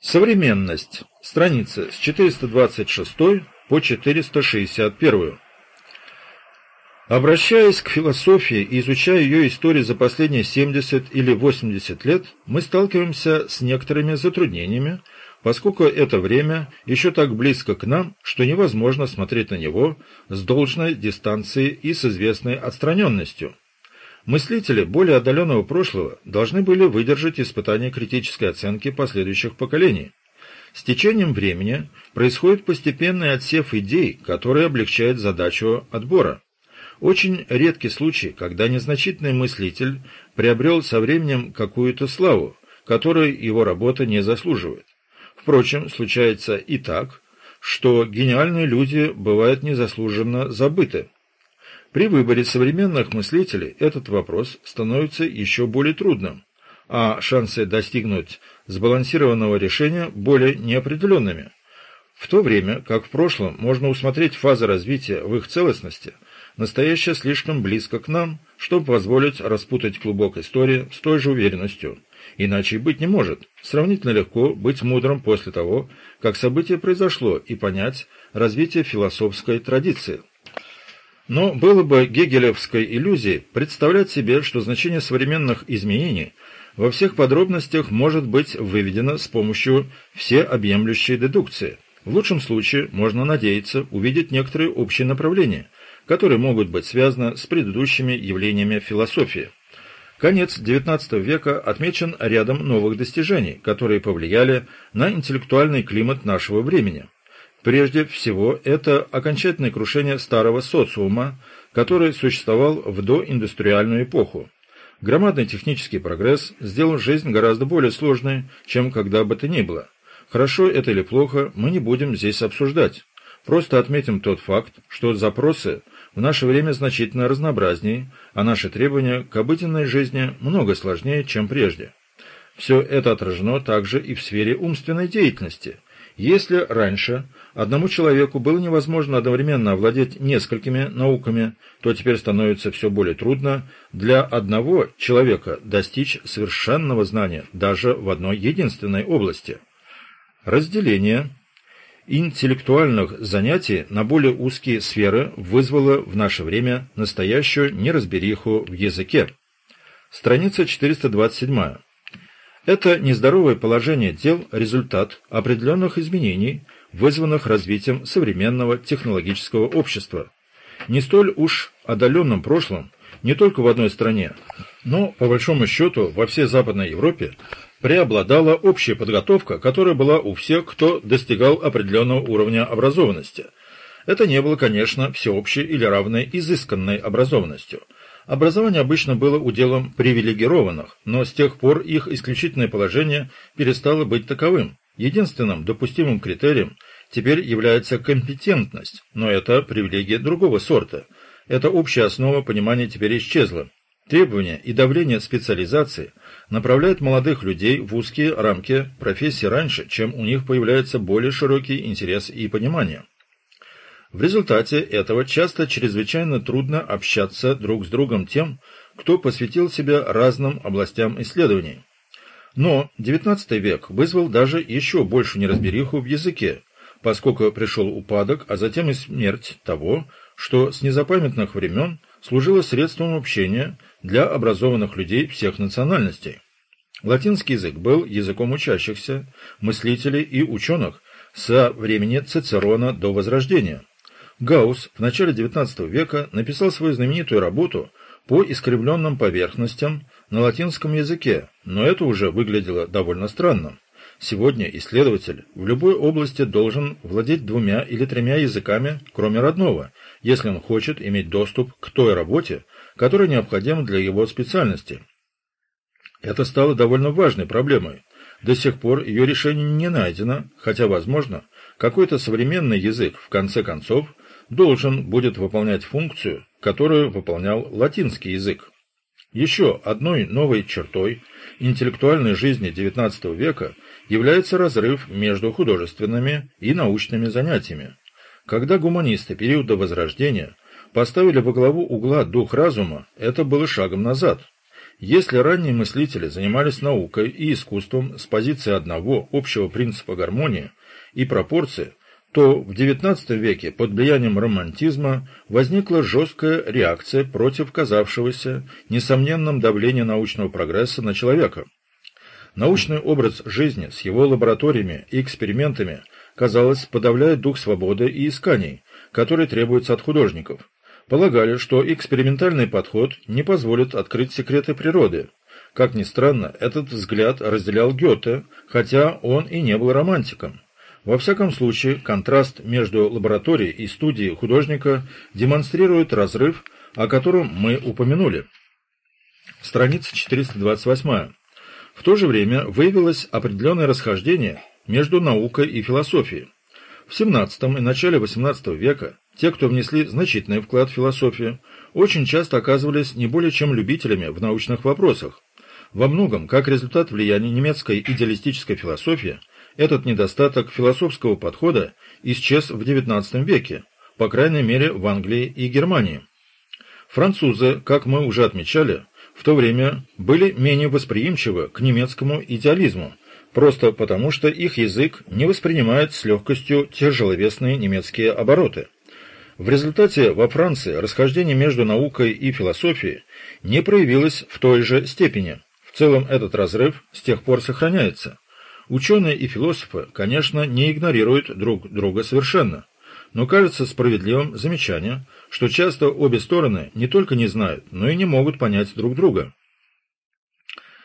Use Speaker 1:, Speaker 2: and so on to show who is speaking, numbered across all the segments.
Speaker 1: Современность. Страница с 426 по 461. Обращаясь к философии и изучая ее историю за последние 70 или 80 лет, мы сталкиваемся с некоторыми затруднениями, поскольку это время еще так близко к нам, что невозможно смотреть на него с должной дистанцией и с известной отстраненностью. Мыслители более отдаленного прошлого должны были выдержать испытание критической оценки последующих поколений. С течением времени происходит постепенный отсев идей, который облегчает задачу отбора. Очень редкий случай, когда незначительный мыслитель приобрел со временем какую-то славу, которой его работа не заслуживает. Впрочем, случается и так, что гениальные люди бывают незаслуженно забыты. При выборе современных мыслителей этот вопрос становится еще более трудным, а шансы достигнуть сбалансированного решения более неопределенными. В то время, как в прошлом можно усмотреть фазы развития в их целостности, настоящее слишком близко к нам, чтобы позволить распутать клубок истории с той же уверенностью. Иначе быть не может. Сравнительно легко быть мудрым после того, как событие произошло, и понять развитие философской традиции. Но было бы гегелевской иллюзией представлять себе, что значение современных изменений во всех подробностях может быть выведено с помощью всеобъемлющей дедукции. В лучшем случае можно надеяться увидеть некоторые общие направления, которые могут быть связаны с предыдущими явлениями философии. Конец XIX века отмечен рядом новых достижений, которые повлияли на интеллектуальный климат нашего времени – Прежде всего, это окончательное крушение старого социума, который существовал в доиндустриальную эпоху. Громадный технический прогресс сделал жизнь гораздо более сложной, чем когда бы то ни было. Хорошо это или плохо, мы не будем здесь обсуждать. Просто отметим тот факт, что запросы в наше время значительно разнообразнее, а наши требования к обыденной жизни много сложнее, чем прежде. Все это отражено также и в сфере умственной деятельности – если раньше одному человеку было невозможно одновременно овладеть несколькими науками, то теперь становится все более трудно для одного человека достичь совершенного знания даже в одной единственной области. Разделение интеллектуальных занятий на более узкие сферы вызвало в наше время настоящую неразбериху в языке. Страница 427. Это нездоровое положение дел – результат определенных изменений, вызванных развитием современного технологического общества. Не столь уж отдаленном прошлом, не только в одной стране, но, по большому счету, во всей Западной Европе преобладала общая подготовка, которая была у всех, кто достигал определенного уровня образованности. Это не было, конечно, всеобщей или равной изысканной образованностью – Образование обычно было уделом привилегированных, но с тех пор их исключительное положение перестало быть таковым. Единственным допустимым критерием теперь является компетентность, но это привилегия другого сорта. Эта общая основа понимания теперь исчезла. Требования и давление специализации направляют молодых людей в узкие рамки профессии раньше, чем у них появляется более широкий интерес и понимание. В результате этого часто чрезвычайно трудно общаться друг с другом тем, кто посвятил себя разным областям исследований. Но XIX век вызвал даже еще большую неразбериху в языке, поскольку пришел упадок, а затем и смерть того, что с незапамятных времен служило средством общения для образованных людей всех национальностей. Латинский язык был языком учащихся, мыслителей и ученых со времени Цицерона до Возрождения. Гаусс в начале XIX века написал свою знаменитую работу по искривленным поверхностям на латинском языке, но это уже выглядело довольно странно. Сегодня исследователь в любой области должен владеть двумя или тремя языками, кроме родного, если он хочет иметь доступ к той работе, которая необходима для его специальности. Это стало довольно важной проблемой. До сих пор ее решение не найдено, хотя, возможно, какой-то современный язык, в конце концов, должен будет выполнять функцию, которую выполнял латинский язык. Еще одной новой чертой интеллектуальной жизни XIX века является разрыв между художественными и научными занятиями. Когда гуманисты периода Возрождения поставили во главу угла дух разума, это было шагом назад. Если ранние мыслители занимались наукой и искусством с позиции одного общего принципа гармонии и пропорции, то в XIX веке под влиянием романтизма возникла жесткая реакция против казавшегося несомненным давления научного прогресса на человека. Научный образ жизни с его лабораториями и экспериментами, казалось, подавляет дух свободы и исканий, который требуется от художников полагали, что экспериментальный подход не позволит открыть секреты природы. Как ни странно, этот взгляд разделял Гёте, хотя он и не был романтиком. Во всяком случае, контраст между лабораторией и студией художника демонстрирует разрыв, о котором мы упомянули. Страница 428. В то же время выявилось определенное расхождение между наукой и философией. В XVII и начале XVIII века те, кто внесли значительный вклад в философию, очень часто оказывались не более чем любителями в научных вопросах. Во многом, как результат влияния немецкой идеалистической философии, этот недостаток философского подхода исчез в XIX веке, по крайней мере в Англии и Германии. Французы, как мы уже отмечали, в то время были менее восприимчивы к немецкому идеализму, просто потому что их язык не воспринимает с легкостью тяжеловесные немецкие обороты. В результате во Франции расхождение между наукой и философией не проявилось в той же степени. В целом этот разрыв с тех пор сохраняется. Ученые и философы, конечно, не игнорируют друг друга совершенно, но кажется справедливым замечание, что часто обе стороны не только не знают, но и не могут понять друг друга.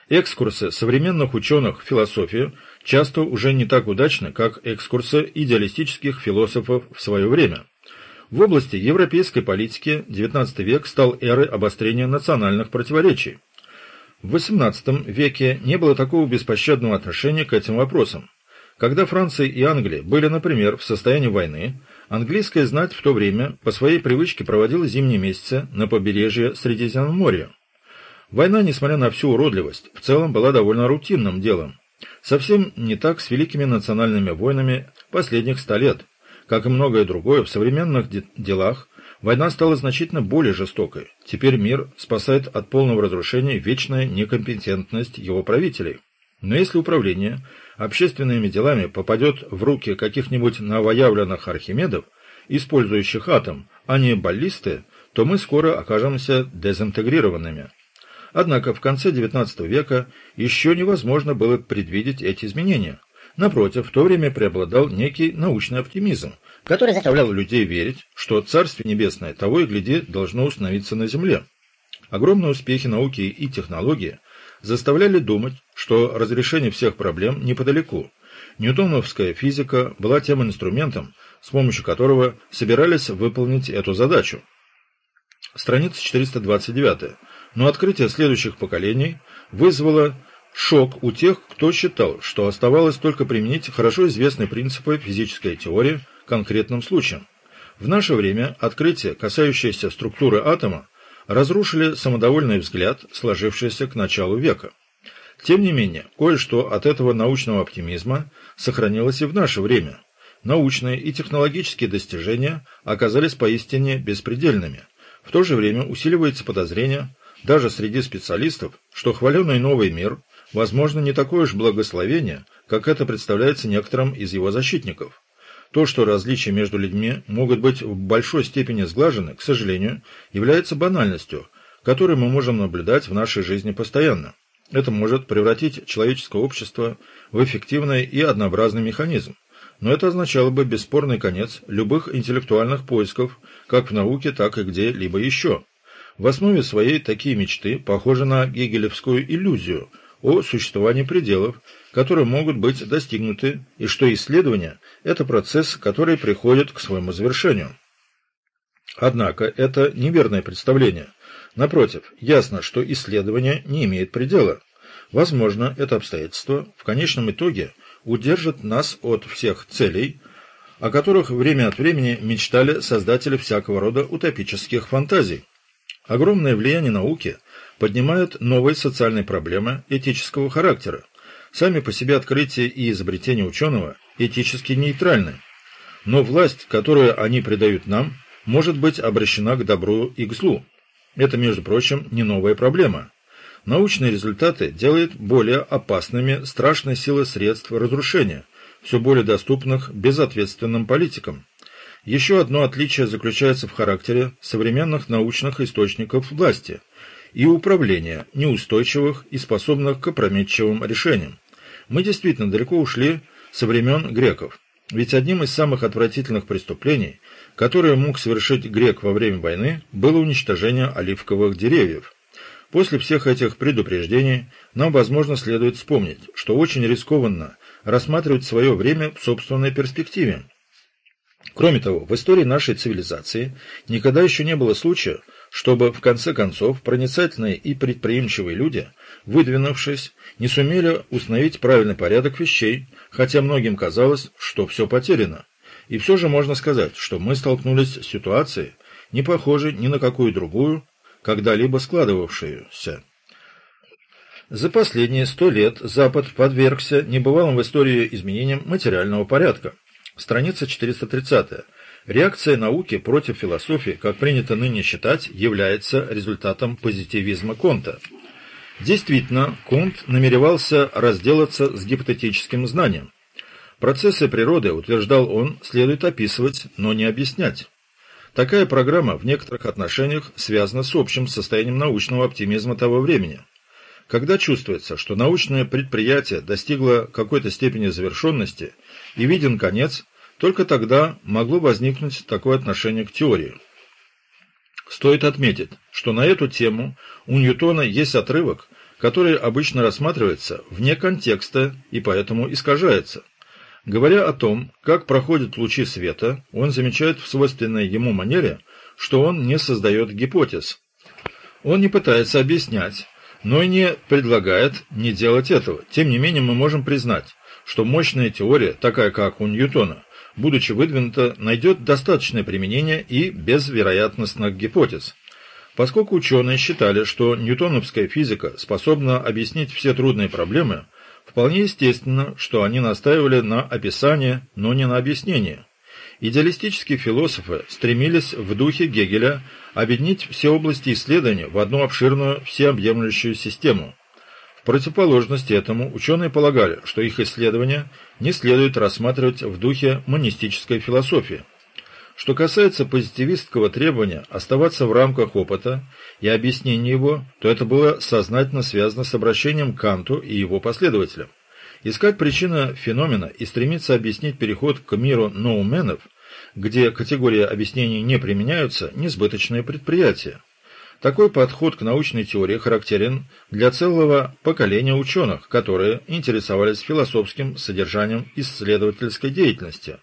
Speaker 1: Экскурсы современных ученых в философию часто уже не так удачны, как экскурсы идеалистических философов в свое время. В области европейской политики XIX век стал эрой обострения национальных противоречий. В XVIII веке не было такого беспощадного отношения к этим вопросам. Когда Франция и Англия были, например, в состоянии войны, английская знать в то время по своей привычке проводила зимние месяцы на побережье Средиземноморья. Война, несмотря на всю уродливость, в целом была довольно рутинным делом. Совсем не так с великими национальными войнами последних ста лет – как и многое другое, в современных де делах война стала значительно более жестокой. Теперь мир спасает от полного разрушения вечная некомпетентность его правителей. Но если управление общественными делами попадет в руки каких-нибудь новоявленных архимедов, использующих атом, а не баллисты, то мы скоро окажемся дезинтегрированными. Однако в конце XIX века еще невозможно было предвидеть эти изменения – Напротив, в то время преобладал некий научный оптимизм, который заставлял людей верить, что Царствие Небесное того и гляди должно установиться на Земле. Огромные успехи науки и технологии заставляли думать, что разрешение всех проблем неподалеку. Ньютоновская физика была тем инструментом, с помощью которого собирались выполнить эту задачу. Страница 429. Но открытие следующих поколений вызвало Шок у тех, кто считал, что оставалось только применить хорошо известные принципы физической теории конкретным случаям. В наше время открытия, касающиеся структуры атома, разрушили самодовольный взгляд, сложившийся к началу века. Тем не менее, кое-что от этого научного оптимизма сохранилось и в наше время. Научные и технологические достижения оказались поистине беспредельными. В то же время усиливается подозрение, даже среди специалистов, что хваленный новый мир – возможно, не такое уж благословение, как это представляется некоторым из его защитников. То, что различия между людьми могут быть в большой степени сглажены, к сожалению, является банальностью, которую мы можем наблюдать в нашей жизни постоянно. Это может превратить человеческое общество в эффективный и однообразный механизм. Но это означало бы бесспорный конец любых интеллектуальных поисков, как в науке, так и где-либо еще. В основе своей такие мечты похожи на гегелевскую иллюзию – о существовании пределов, которые могут быть достигнуты, и что исследование – это процесс, который приходит к своему завершению. Однако это неверное представление. Напротив, ясно, что исследование не имеет предела. Возможно, это обстоятельство в конечном итоге удержит нас от всех целей, о которых время от времени мечтали создатели всякого рода утопических фантазий. Огромное влияние науки поднимают новые социальные проблемы этического характера. Сами по себе открытия и изобретения ученого этически нейтральны. Но власть, которую они придают нам, может быть обращена к добру и к злу. Это, между прочим, не новая проблема. Научные результаты делают более опасными страшные силы средств разрушения, все более доступных безответственным политикам. Еще одно отличие заключается в характере современных научных источников власти и управления, неустойчивых и способных к опрометчивым решениям. Мы действительно далеко ушли со времен греков. Ведь одним из самых отвратительных преступлений, которое мог совершить грек во время войны, было уничтожение оливковых деревьев. После всех этих предупреждений нам, возможно, следует вспомнить, что очень рискованно рассматривать свое время в собственной перспективе. Кроме того, в истории нашей цивилизации никогда еще не было случая, чтобы, в конце концов, проницательные и предприимчивые люди, выдвинувшись, не сумели установить правильный порядок вещей, хотя многим казалось, что все потеряно. И все же можно сказать, что мы столкнулись с ситуацией, не похожей ни на какую другую, когда-либо складывавшуюся. За последние сто лет Запад подвергся небывалым в истории изменениям материального порядка. Страница 430. Реакция науки против философии, как принято ныне считать, является результатом позитивизма Конта. Действительно, Конт намеревался разделаться с гипотетическим знанием. Процессы природы, утверждал он, следует описывать, но не объяснять. Такая программа в некоторых отношениях связана с общим состоянием научного оптимизма того времени. Когда чувствуется, что научное предприятие достигло какой-то степени завершенности и виден конец, только тогда могло возникнуть такое отношение к теории. Стоит отметить, что на эту тему у Ньютона есть отрывок, который обычно рассматривается вне контекста и поэтому искажается. Говоря о том, как проходят лучи света, он замечает в свойственной ему манере, что он не создает гипотез. Он не пытается объяснять, но и не предлагает не делать этого. Тем не менее мы можем признать, что мощная теория, такая как у Ньютона, будучи выдвинута, найдет достаточное применение и без вероятностных гипотез. Поскольку ученые считали, что ньютоновская физика способна объяснить все трудные проблемы, вполне естественно, что они настаивали на описании, но не на объяснении. Идеалистические философы стремились в духе Гегеля объединить все области исследования в одну обширную всеобъемлющую систему – в противоположность этому ученые полагали, что их исследования не следует рассматривать в духе монистической философии. Что касается позитивистского требования оставаться в рамках опыта и объяснения его, то это было сознательно связано с обращением к Канту и его последователям. Искать причину феномена и стремиться объяснить переход к миру ноуменов, где категории объяснений не применяются, несбыточное предприятие. Такой подход к научной теории характерен для целого поколения ученых, которые интересовались философским содержанием исследовательской деятельности.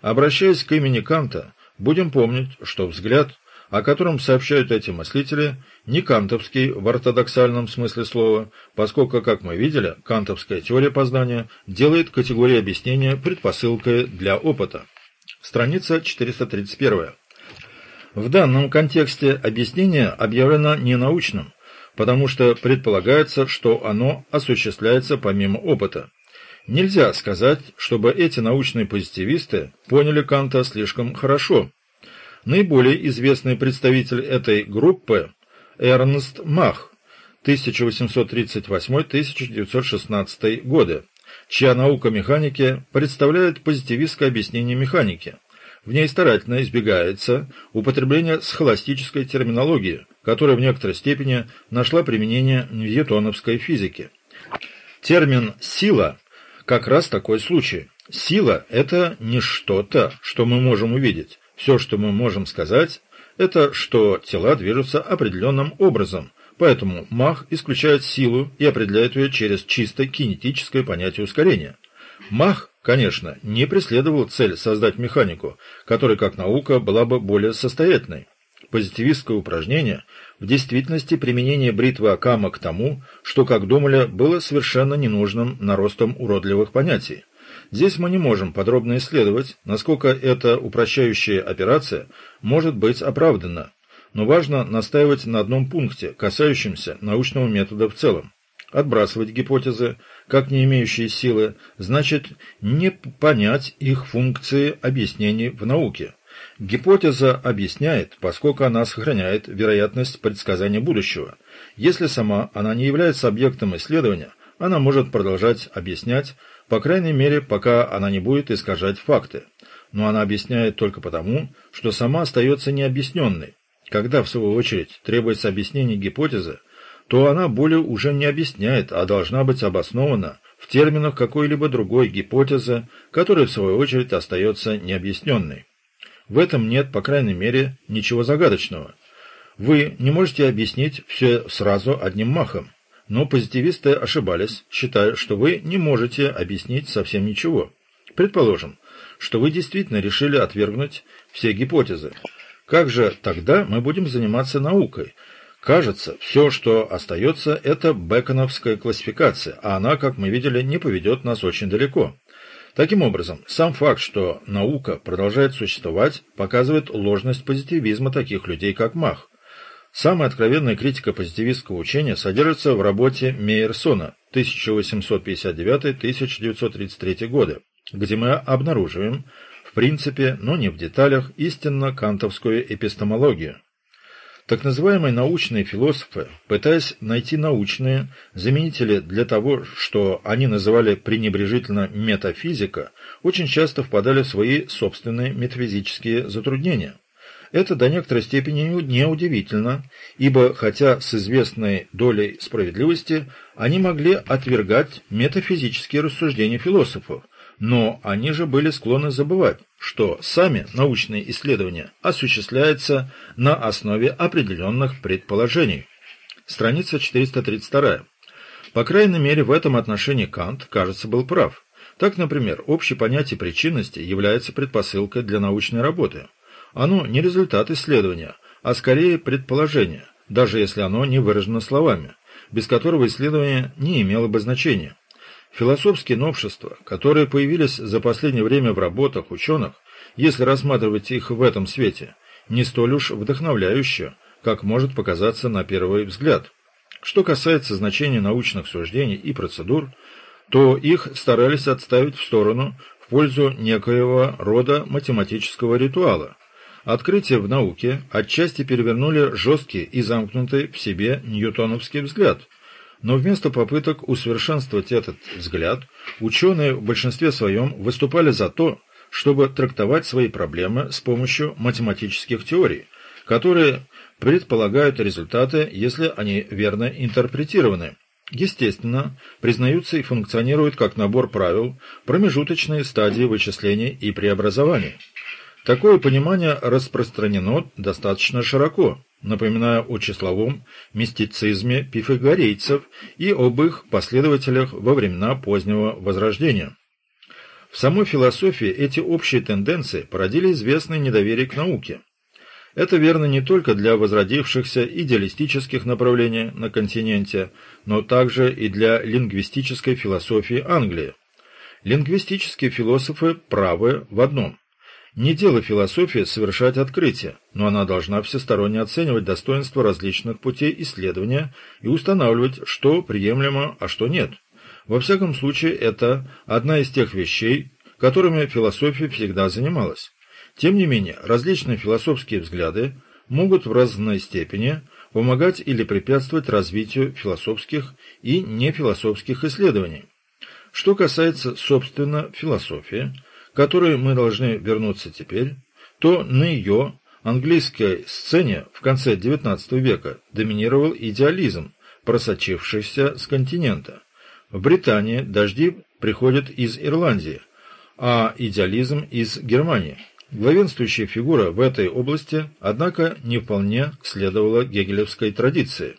Speaker 1: Обращаясь к имени Канта, будем помнить, что взгляд, о котором сообщают эти мыслители, не кантовский в ортодоксальном смысле слова, поскольку, как мы видели, кантовская теория познания делает категории объяснения предпосылкой для опыта. Страница 431. В данном контексте объяснение объявлено ненаучным, потому что предполагается, что оно осуществляется помимо опыта. Нельзя сказать, чтобы эти научные позитивисты поняли Канта слишком хорошо. Наиболее известный представитель этой группы – Эрнст Мах, 1838-1916 годы, чья наука механики представляет позитивистское объяснение механики. В ней старательно избегается употребление схоластической терминологии, которая в некоторой степени нашла применение в ньютоновской физике. Термин «сила» как раз такой случай. Сила – это не что-то, что мы можем увидеть. Все, что мы можем сказать, это что тела движутся определенным образом, поэтому Мах исключает силу и определяет ее через чисто кинетическое понятие ускорения. Мах конечно, не преследовал цель создать механику, которая как наука была бы более состоятельной. Позитивистское упражнение в действительности применение бритвы Акама к тому, что, как думали, было совершенно ненужным наростом уродливых понятий. Здесь мы не можем подробно исследовать, насколько эта упрощающая операция может быть оправдана, но важно настаивать на одном пункте, касающемся научного метода в целом. Отбрасывать гипотезы, как не имеющие силы, значит не понять их функции объяснений в науке. Гипотеза объясняет, поскольку она сохраняет вероятность предсказания будущего. Если сама она не является объектом исследования, она может продолжать объяснять, по крайней мере, пока она не будет искажать факты. Но она объясняет только потому, что сама остается необъясненной. Когда, в свою очередь, требуется объяснение гипотезы, то она более уже не объясняет, а должна быть обоснована в терминах какой-либо другой гипотезы, которая, в свою очередь, остается необъясненной. В этом нет, по крайней мере, ничего загадочного. Вы не можете объяснить все сразу одним махом, но позитивисты ошибались, считая, что вы не можете объяснить совсем ничего. Предположим, что вы действительно решили отвергнуть все гипотезы. Как же тогда мы будем заниматься наукой, Кажется, все, что остается, это беконовская классификация, а она, как мы видели, не поведет нас очень далеко. Таким образом, сам факт, что наука продолжает существовать, показывает ложность позитивизма таких людей, как Мах. Самая откровенная критика позитивистского учения содержится в работе Мейерсона 1859-1933 годы, где мы обнаруживаем, в принципе, но не в деталях, истинно кантовскую эпистемологию. Так называемые научные философы, пытаясь найти научные заменители для того, что они называли пренебрежительно метафизика, очень часто впадали в свои собственные метафизические затруднения. Это до некоторой степени неудивительно, ибо хотя с известной долей справедливости они могли отвергать метафизические рассуждения философов, но они же были склонны забывать, что сами научные исследования осуществляются на основе определенных предположений. Страница 432. По крайней мере, в этом отношении Кант, кажется, был прав. Так, например, общее понятие причинности является предпосылкой для научной работы. Оно не результат исследования, а скорее предположение, даже если оно не выражено словами, без которого исследование не имело бы значения. Философские новшества, которые появились за последнее время в работах ученых, если рассматривать их в этом свете, не столь уж вдохновляющие, как может показаться на первый взгляд. Что касается значения научных суждений и процедур, то их старались отставить в сторону в пользу некоего рода математического ритуала. Открытия в науке отчасти перевернули жесткий и замкнутый в себе ньютоновский взгляд – но вместо попыток усовершенствовать этот взгляд, ученые в большинстве своем выступали за то, чтобы трактовать свои проблемы с помощью математических теорий, которые предполагают результаты, если они верно интерпретированы. Естественно, признаются и функционируют как набор правил промежуточные стадии вычисления и преобразования. Такое понимание распространено достаточно широко, напоминая о числовом мистицизме пифагорейцев и об их последователях во времена позднего Возрождения. В самой философии эти общие тенденции породили известное недоверие к науке. Это верно не только для возродившихся идеалистических направлений на континенте, но также и для лингвистической философии Англии. Лингвистические философы правы в одном – не дело философии совершать открытия, но она должна всесторонне оценивать достоинства различных путей исследования и устанавливать, что приемлемо, а что нет. Во всяком случае, это одна из тех вещей, которыми философия всегда занималась. Тем не менее, различные философские взгляды могут в разной степени помогать или препятствовать развитию философских и нефилософских исследований. Что касается, собственно, философии – которой мы должны вернуться теперь, то на ее английской сцене в конце XIX века доминировал идеализм, просочившийся с континента. В Британии дожди приходят из Ирландии, а идеализм из Германии. Главенствующая фигура в этой области, однако, не вполне следовала гегелевской традиции.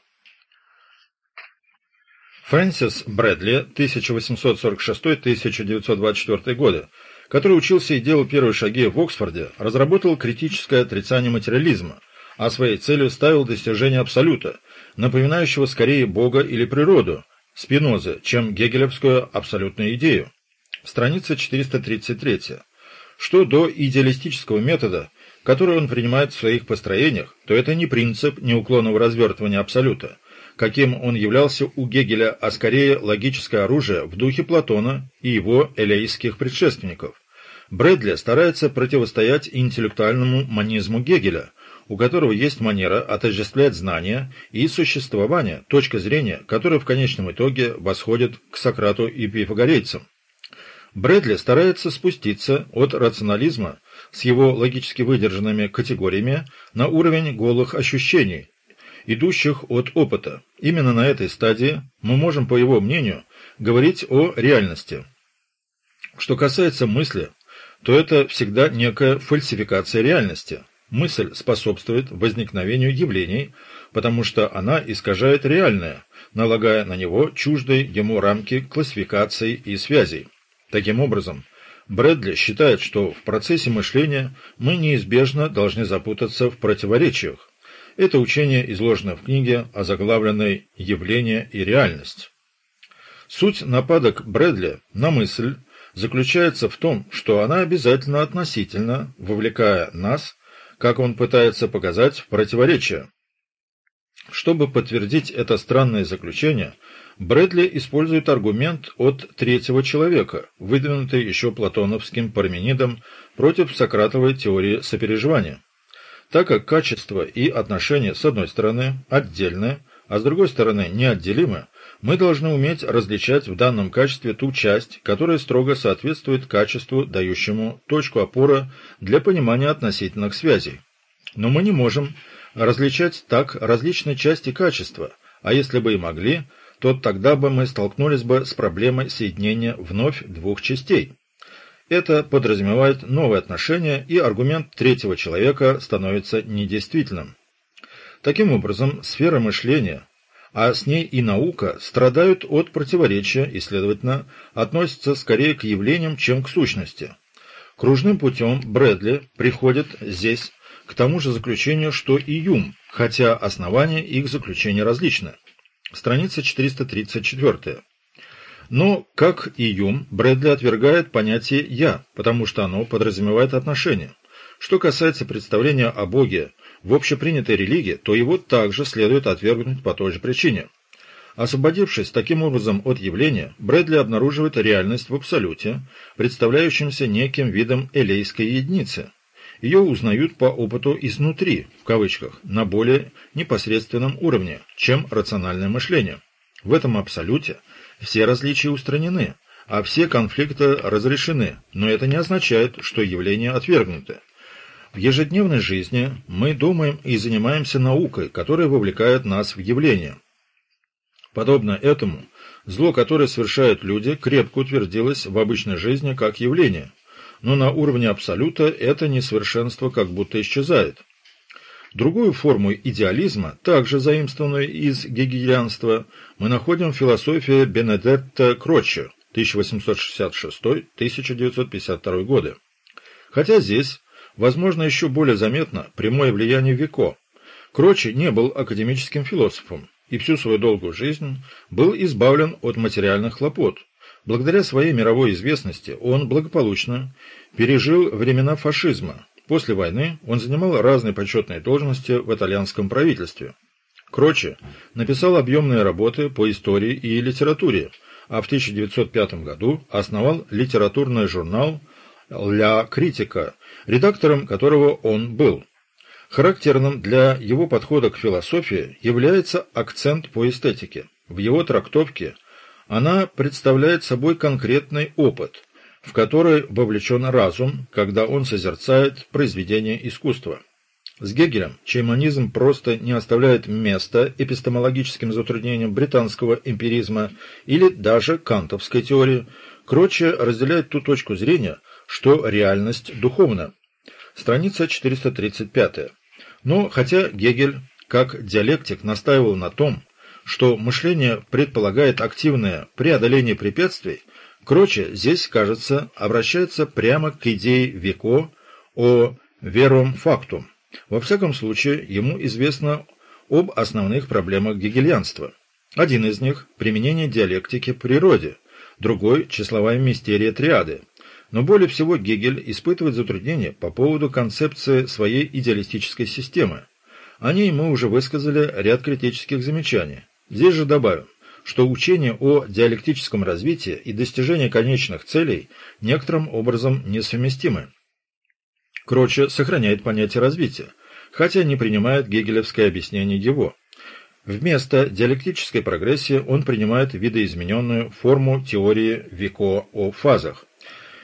Speaker 1: Фрэнсис Брэдли, 1846-1924 годы, который учился и делал первые шаги в Оксфорде, разработал критическое отрицание материализма, а своей целью ставил достижение абсолюта, напоминающего скорее Бога или природу, Спиноза, чем гегелевскую абсолютную идею. Страница 433. Что до идеалистического метода, который он принимает в своих построениях, то это не принцип неуклонного развертывания абсолюта, каким он являлся у Гегеля, а скорее логическое оружие в духе Платона и его элейских предшественников. Брэдли старается противостоять интеллектуальному манизму Гегеля, у которого есть манера отождествлять знания и существование, точка зрения, которая в конечном итоге восходит к Сократу и пифагорейцам. Брэдли старается спуститься от рационализма с его логически выдержанными категориями на уровень голых ощущений, идущих от опыта. Именно на этой стадии мы можем, по его мнению, говорить о реальности. Что касается мысли, то это всегда некая фальсификация реальности. Мысль способствует возникновению явлений, потому что она искажает реальное, налагая на него чуждые ему рамки классификаций и связей. Таким образом, Брэдли считает, что в процессе мышления мы неизбежно должны запутаться в противоречиях. Это учение изложено в книге, озаглавленной «Явление и реальность». Суть нападок Брэдли на мысль заключается в том, что она обязательно относительно, вовлекая нас, как он пытается показать, в противоречие. Чтобы подтвердить это странное заключение, Брэдли использует аргумент от третьего человека, выдвинутый еще платоновским Парменидом против Сократовой теории сопереживания. Так как качество и отношения с одной стороны отдельны, а с другой стороны неотделимы, мы должны уметь различать в данном качестве ту часть, которая строго соответствует качеству, дающему точку опоры для понимания относительных связей. Но мы не можем различать так различные части качества, а если бы и могли – то тогда бы мы столкнулись бы с проблемой соединения вновь двух частей. Это подразумевает новые отношения, и аргумент третьего человека становится недействительным. Таким образом, сфера мышления, а с ней и наука, страдают от противоречия и, следовательно, относятся скорее к явлениям, чем к сущности. Кружным путем Брэдли приходит здесь к тому же заключению, что и Юм, хотя основания их заключения различны. Страница 434. Но, как и Юм, Брэдли отвергает понятие «я», потому что оно подразумевает отношения. Что касается представления о Боге в общепринятой религии, то его также следует отвергнуть по той же причине. Освободившись таким образом от явления, Брэдли обнаруживает реальность в абсолюте, представляющемся неким видом элейской единицы, ее узнают по опыту «изнутри», в кавычках, на более непосредственном уровне, чем рациональное мышление. В этом абсолюте все различия устранены, а все конфликты разрешены, но это не означает, что явления отвергнуты. В ежедневной жизни мы думаем и занимаемся наукой, которая вовлекает нас в явления. Подобно этому, зло, которое совершают люди, крепко утвердилось в обычной жизни как явление – но на уровне абсолюта это несовершенство как будто исчезает. Другую форму идеализма, также заимствованную из гегелианства, мы находим в философии Бенедетта Кроччо 1866-1952 годы. Хотя здесь, возможно, еще более заметно прямое влияние Вико. Крочи не был академическим философом и всю свою долгую жизнь был избавлен от материальных хлопот, Благодаря своей мировой известности он благополучно пережил времена фашизма. После войны он занимал разные почетные должности в итальянском правительстве. Кроче написал объемные работы по истории и литературе, а в 1905 году основал литературный журнал «Ля Критика», редактором которого он был. Характерным для его подхода к философии является акцент по эстетике. В его трактовке – она представляет собой конкретный опыт, в который вовлечен разум, когда он созерцает произведение искусства. С Гегелем чайманизм просто не оставляет места эпистемологическим затруднениям британского эмпиризма или даже кантовской теории. Кроче разделяет ту точку зрения, что реальность духовна. Страница 435. Но хотя Гегель, как диалектик, настаивал на том, что мышление предполагает активное преодоление препятствий, Кроче здесь, кажется, обращается прямо к идее Вико о верум фактум. Во всяком случае, ему известно об основных проблемах гегельянства. Один из них – применение диалектики в природе, другой – числовая мистерия триады. Но более всего Гегель испытывает затруднения по поводу концепции своей идеалистической системы. О ней мы уже высказали ряд критических замечаний. Здесь же добавим, что учение о диалектическом развитии и достижении конечных целей некоторым образом несовместимы. Кроче сохраняет понятие развития, хотя не принимает гегелевское объяснение его. Вместо диалектической прогрессии он принимает видоизмененную форму теории Вико о фазах.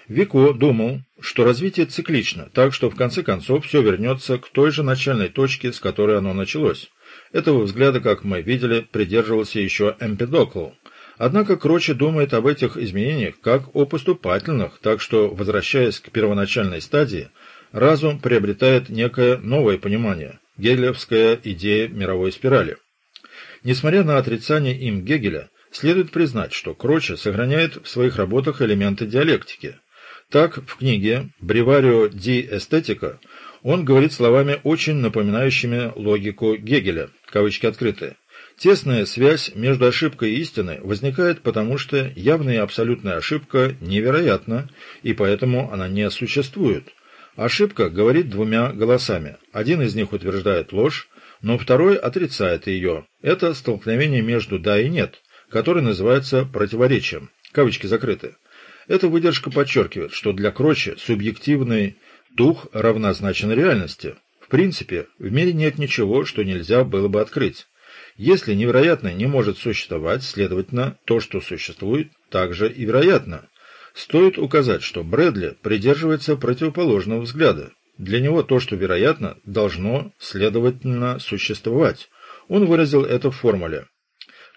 Speaker 1: Вико думал, что развитие циклично, так что в конце концов все вернется к той же начальной точке, с которой оно началось. Этого взгляда, как мы видели, придерживался еще Эмпедокл. Однако Кроче думает об этих изменениях как о поступательных, так что, возвращаясь к первоначальной стадии, разум приобретает некое новое понимание – гегелевская идея мировой спирали. Несмотря на отрицание им Гегеля, следует признать, что Кроче сохраняет в своих работах элементы диалектики. Так, в книге «Бреварио ди эстетика» он говорит словами, очень напоминающими логику Гегеля, кавычки открытые. Тесная связь между ошибкой и истиной возникает потому, что явная абсолютная ошибка невероятна, и поэтому она не существует. Ошибка говорит двумя голосами. Один из них утверждает ложь, но второй отрицает ее. Это столкновение между «да» и «нет», которое называется противоречием. Кавычки закрыты. Эта выдержка подчеркивает, что для Крочи субъективный дух равнозначен реальности. В принципе, в мире нет ничего, что нельзя было бы открыть. Если невероятное не может существовать, следовательно, то, что существует, также и вероятно. Стоит указать, что Брэдли придерживается противоположного взгляда. Для него то, что вероятно, должно, следовательно, существовать. Он выразил это в формуле.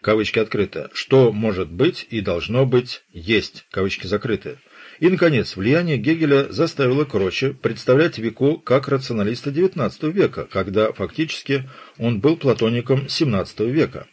Speaker 1: Кавычки открыты. Что может быть и должно быть есть. Кавычки закрыты. И, наконец, влияние Гегеля заставило Кроче представлять Вико как рационалиста XIX века, когда фактически он был платоником XVII века.